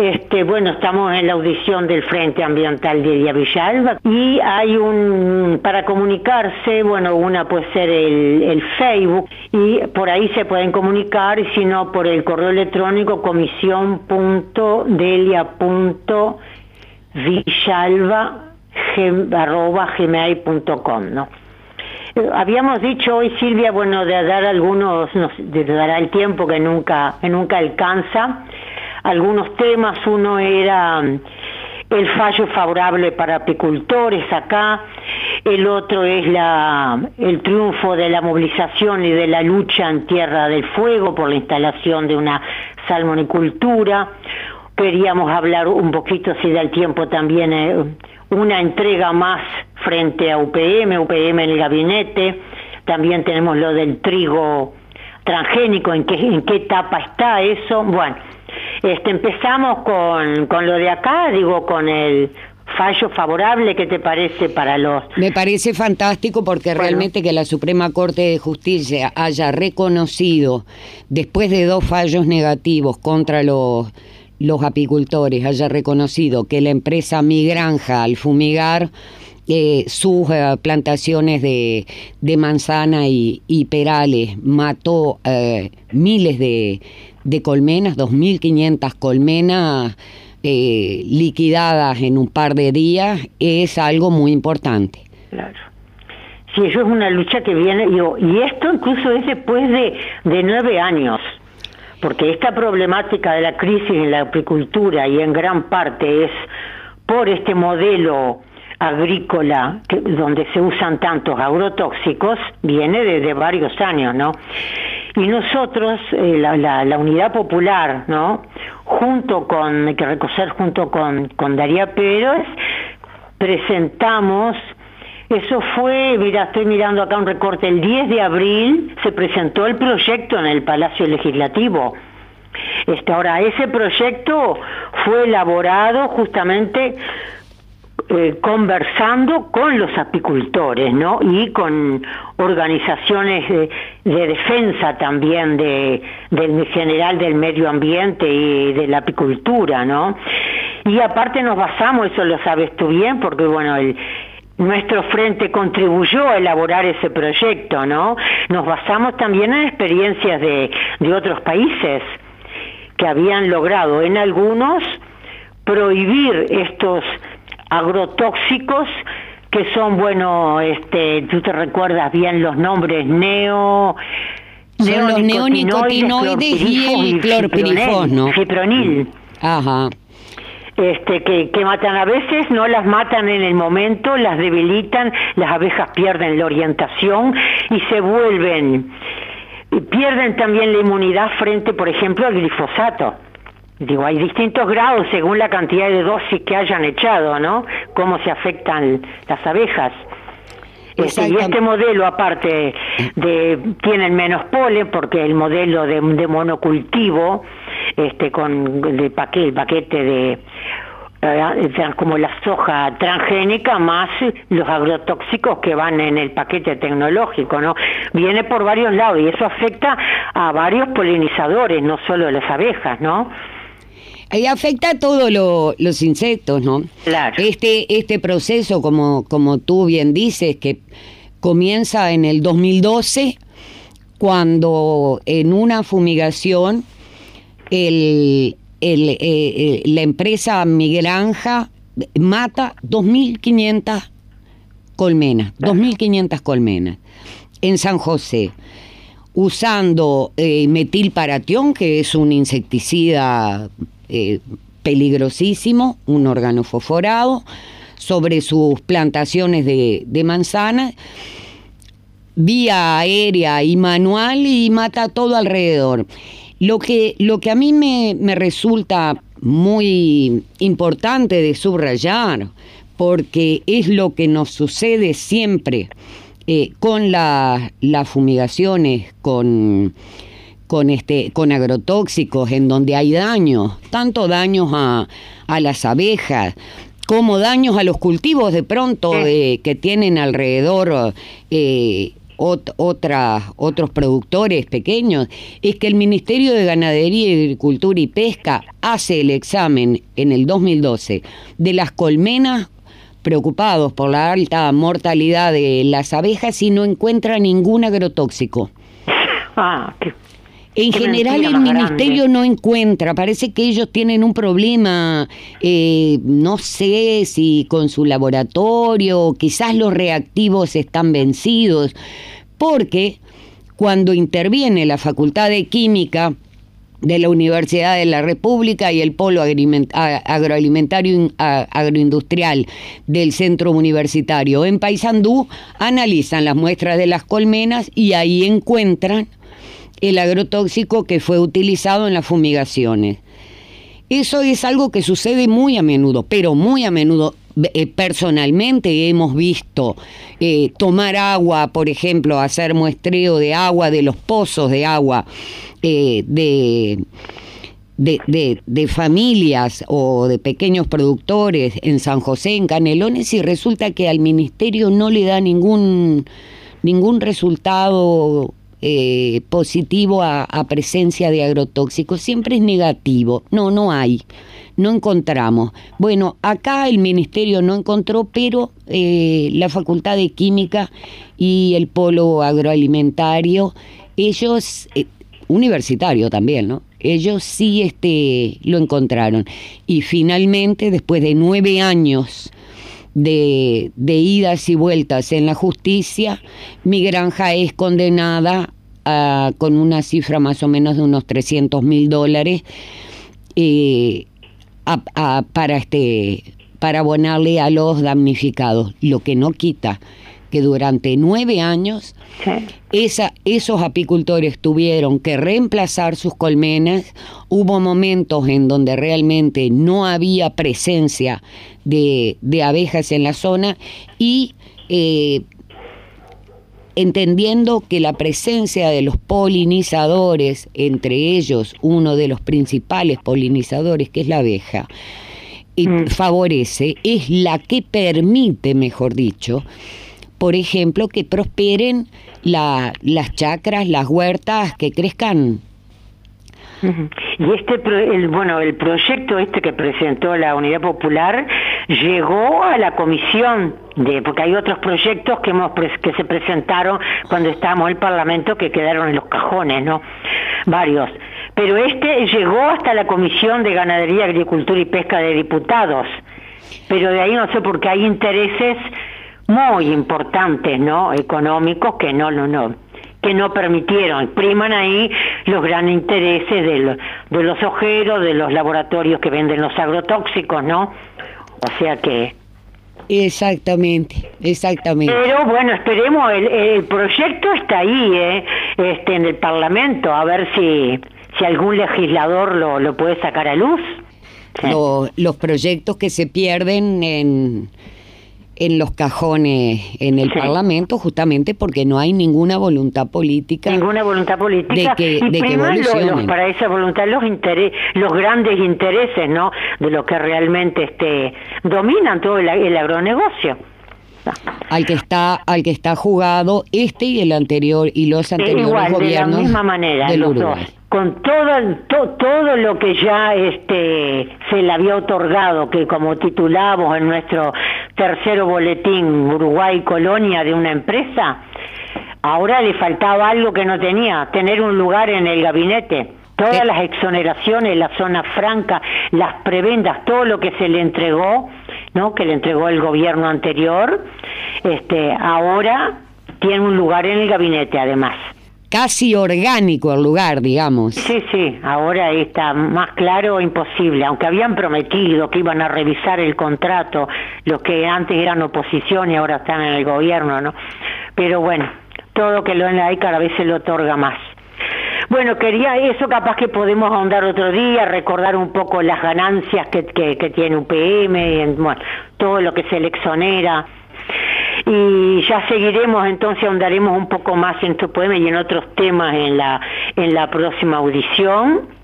Este, bueno, estamos en la audición del Frente Ambiental de Villa Villalba y hay un, para comunicarse, bueno, una puede ser el, Facebook y por ahí se pueden comunicar, y si no por el correo electrónico comisión.delia.villalba.gmail.com, ¿no? Eh, habíamos dicho hoy, Silvia, bueno, de dar algunos, nos dará el tiempo que nunca, que nunca alcanza, algunos temas, uno era mm, el fallo favorable para apicultores acá, el otro es la, el triunfo de la movilización y de la lucha en Tierra del Fuego por la instalación de una salmonicultura. Queríamos hablar un poquito, si da el tiempo, también eh, una entrega más frente a UPM, UPM en el gabinete. También tenemos lo del trigo transgénico, en qué, en qué etapa está eso. Bueno, este, empezamos con, con lo de acá, digo, con el fallo favorable que te parece para los... Me parece fantástico porque realmente que la Suprema Corte de Justicia haya reconocido, después de dos fallos negativos contra los, los apicultores, haya reconocido que la empresa Mi Granja al fumigar eh, sus eh, plantaciones de, de manzana y, perales mató eh, miles de, de colmenas, 2.500 colmenas eh, liquidadas en un par de días, es algo muy importante. Claro. Sí, eso es una lucha que viene, y esto incluso es después de, de nueve años, porque esta problemática de la crisis en la apicultura y en gran parte es por este modelo agrícola donde se usan tantos agrotóxicos viene desde varios años, ¿no? Y nosotros, eh, la, Unidad Popular, ¿no? Junto con, hay que reconocer, junto con, con Daría Pérez, presentamos, eso fue, mira, estoy mirando acá un recorte, el 10 de abril se presentó el proyecto en el Palacio Legislativo. Este, ahora, ese proyecto fue elaborado justamente eh, conversando con los apicultores, ¿no? Y con organizaciones de, defensa también de, del general del medio ambiente y de la apicultura, ¿no? Y aparte nos basamos, eso lo sabes tú bien, porque bueno, nuestro frente contribuyó a elaborar ese proyecto, ¿no? Nos basamos también en experiencias de otros países que habían logrado en algunos prohibir estos agrotóxicos que son, bueno, este, tú te recuerdas bien los nombres, neo... Son los neonicotinoides y el clorpirifos, ¿no? Cipronil. Ajá. Este, que, que matan a veces, no las matan en el momento, las debilitan, las abejas pierden la orientación y se vuelven, pierden también la inmunidad frente, por ejemplo, al glifosato. Digo, hay distintos grados según la cantidad de dosis que hayan echado, ¿no? Cómo se afectan las abejas. Este, y este modelo, aparte de, tienen menos polen, porque el modelo de, monocultivo, este, con el paquete, el paquete de eh, como la soja transgénica más los agrotóxicos que van en el paquete tecnológico, ¿no? Viene por varios lados y eso afecta a varios polinizadores, no solo a las abejas, ¿no? Y afecta a todos los insectos, ¿no? Claro. Este, este proceso, como, como tú bien dices, que comienza en el 2012, cuando en una fumigación el, el, eh, eh, la empresa Miguel Anja mata 2.500 colmenas, 2.500 colmenas en San José usando eh, metilparatión, que es un insecticida eh, peligrosísimo, un órgano fosforado, sobre sus plantaciones de, manzana, vía aérea y manual y mata todo alrededor. Lo que, lo que a mí me, me resulta muy importante de subrayar, porque es lo que nos sucede siempre eh, con las fumigaciones, con, con, este, con agrotóxicos, en donde hay daños, tanto daños a, a las abejas, como daños a los cultivos de pronto eh, que tienen alrededor eh, otros productores pequeños, es que el Ministerio de Ganadería, Agricultura y Pesca hace el examen en el 2012 de las colmenas preocupados por la alta mortalidad de las abejas y no encuentra ningún agrotóxico. Ah, qué en general el ministerio no encuentra, parece que ellos tienen un problema, eh, no sé si con su laboratorio, quizás los reactivos están vencidos, porque cuando interviene la Facultad de Química, de la Universidad de la República y el Polo Agroalimentario Agroindustrial del Centro Universitario en Paysandú analizan las muestras de las colmenas y ahí encuentran el agrotóxico que fue utilizado en las fumigaciones. Eso es algo que sucede muy a menudo, pero muy a menudo. Eh, personalmente hemos visto eh, tomar agua, por ejemplo, hacer muestreo de agua de los pozos de agua eh, de, de, de, familias o de pequeños productores en San José, en Canelones, y resulta que al ministerio no le da ningún, ningún resultado eh, positivo a, presencia de agrotóxicos, siempre es negativo. No, no hay, no encontramos. Bueno, acá el ministerio no encontró, pero eh, la Facultad de Química y el Polo Agroalimentario, ellos, eh, universitario también, ¿no? Ellos sí este, lo encontraron. Y finalmente, después de nueve años de, idas y vueltas en la justicia, mi granja es condenada con una cifra más o menos de unos 300 mil dólares eh, para, este, para abonarle a los damnificados, lo que no quita que durante nueve años esa, esos apicultores tuvieron que reemplazar sus colmenas. Hubo momentos en donde realmente no había presencia de, abejas en la zona y eh, entendiendo que la presencia de los polinizadores, entre ellos uno de los principales polinizadores, que es la abeja, mm. favorece, es la que permite, mejor dicho, por ejemplo, que prosperen las chacras, las huertas, que crezcan. Y este, el, bueno, el proyecto este que presentó la Unidad Popular llegó a la comisión de, porque hay otros proyectos que hemos que se presentaron cuando estábamos en el Parlamento que quedaron en los cajones, ¿no? Varios. Pero este llegó hasta la Comisión de Ganadería, Agricultura y Pesca de Diputados. Pero de ahí no sé por qué hay intereses muy importantes, ¿no? Económicos que no, no, no, que no permitieron. Priman ahí los grandes intereses de, de los ojeros, de los laboratorios que venden los agrotóxicos, ¿no? O sea que... Exactamente, exactamente. Pero bueno, esperemos, el, proyecto está ahí, ¿eh? este, en el Parlamento, a ver si, si algún legislador lo, lo puede sacar a luz. los proyectos que se pierden en en los cajones en el Parlamento justamente porque no hay ninguna voluntad política ninguna voluntad política. de que, de que para esa voluntad los los grandes intereses no de lo que realmente este dominan todo el, agronegocio. Al que está al que está jugado este y el anterior y los anteriores gobiernos de la misma manera los dos. Con todo, todo lo que ya este, se le había otorgado, que como titulamos en nuestro tercero boletín Uruguay Colonia de una empresa, ahora le faltaba algo que no tenía, tener un lugar en el gabinete. Todas las exoneraciones, la zona franca, las prebendas, todo lo que se le entregó, ¿no? que le entregó el gobierno anterior, este, ahora tiene un lugar en el gabinete además casi orgánico el lugar, digamos. Sí, sí, ahora está más claro imposible, aunque habían prometido que iban a revisar el contrato, los que antes eran oposición y ahora están en el gobierno, ¿no? Pero bueno, todo que lo hay cada vez se le otorga más. Bueno, quería eso, capaz que podemos ahondar otro día, recordar un poco las ganancias que, que, tiene UPM, y, todo lo que se le exonera. Y ya seguiremos, entonces ahondaremos un poco más en tu poema y en otros temas en la, en la próxima audición.